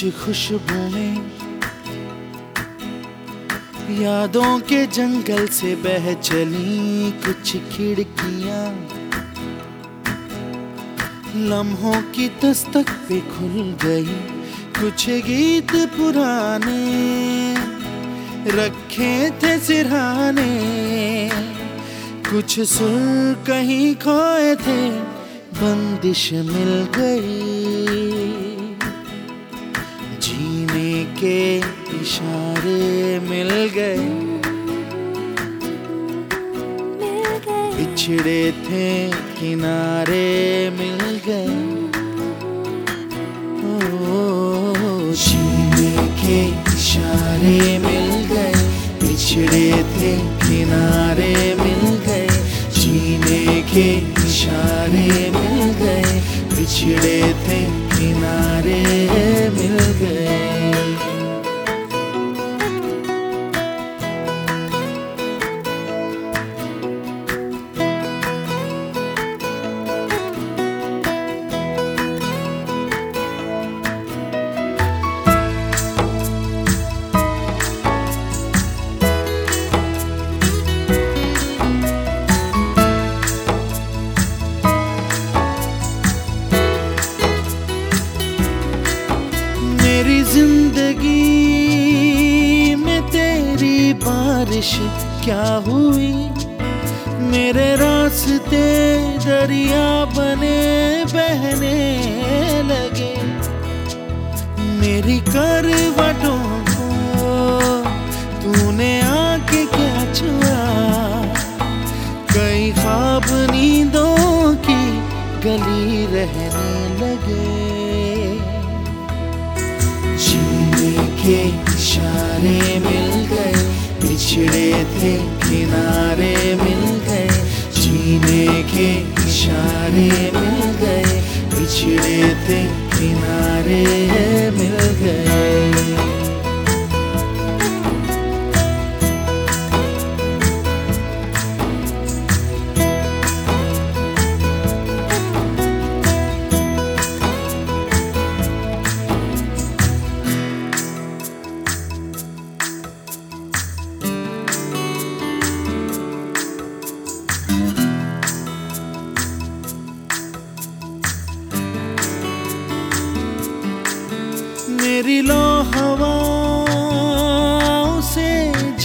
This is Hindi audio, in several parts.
कुछ खुशबुएँ यादों के जंगल से बह चली कुछ खिड़कियाँ। लम्हों की दस्तक पे खुल गई कुछ गीत पुराने। रखे थे सिरहाने, कुछ सुर कहीं खोए थे, बंदिश मिल गई। इशारे मिल गए। बिछड़े थे, किनारे मिल गए। के इशारे मिल गए। बिछड़े थे, किनारे मिल गए। जीने के इशारे मिल गए। बिछड़े थे, किनारे मिल गए। बारिश क्या हुई? मेरे रास्ते दरिया बने, बहने लगे। मेरी करवटों को तूने आके क्या छुआ? कई ख्वाब नींदों की गली रहने लगे। जीने के इशारे मिल बिछड़े थे, किनारे मिल गए, जीने के इशारे मिल गए बिछड़े थे, किनारे मिल गए।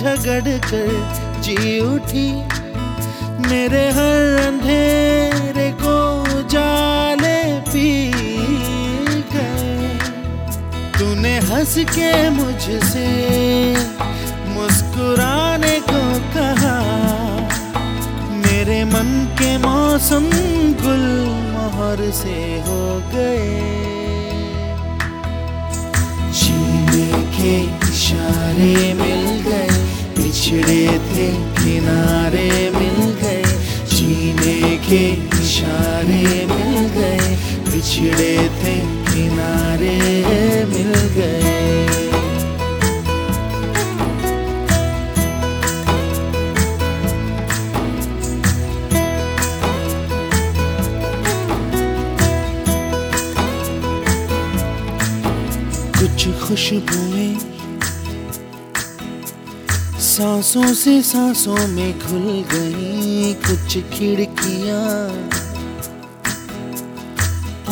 झगड़ कर जी उठी। मेरे हर अंधेरे को जाले पी गए तूने हंस के मुझसे मुस्कुराने को कहा। मेरे मन के मौसम गुल मोहर से हो गए। जीने के इशारे गए बिछड़े थे, किनारे मिल गए, जीने के इशारे मिल गए बिछड़े थे, किनारे मिल गए। कुछ खुशबुएँ सांसों से सांसों में खुल गई कुछ खिड़कियाँ।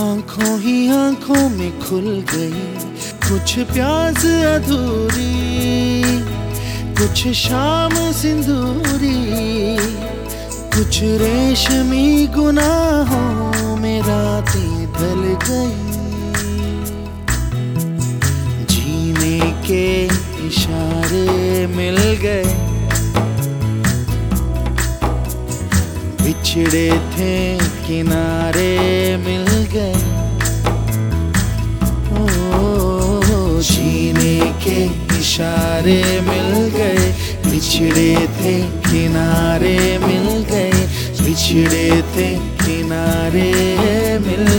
आँखों ही आँखों में खुल गई कुछ प्यास अधूरी, कुछ शाम सिंदूरी, कुछ रेशमी गुनाहों में रातें ढल गई। जीने के मिल गए। बिछड़े थे, किनारे मिल गए। ओ, जीने के इशारे मिल गए। बिछड़े थे, किनारे मिल गए। बिछड़े थे, किनारे मिल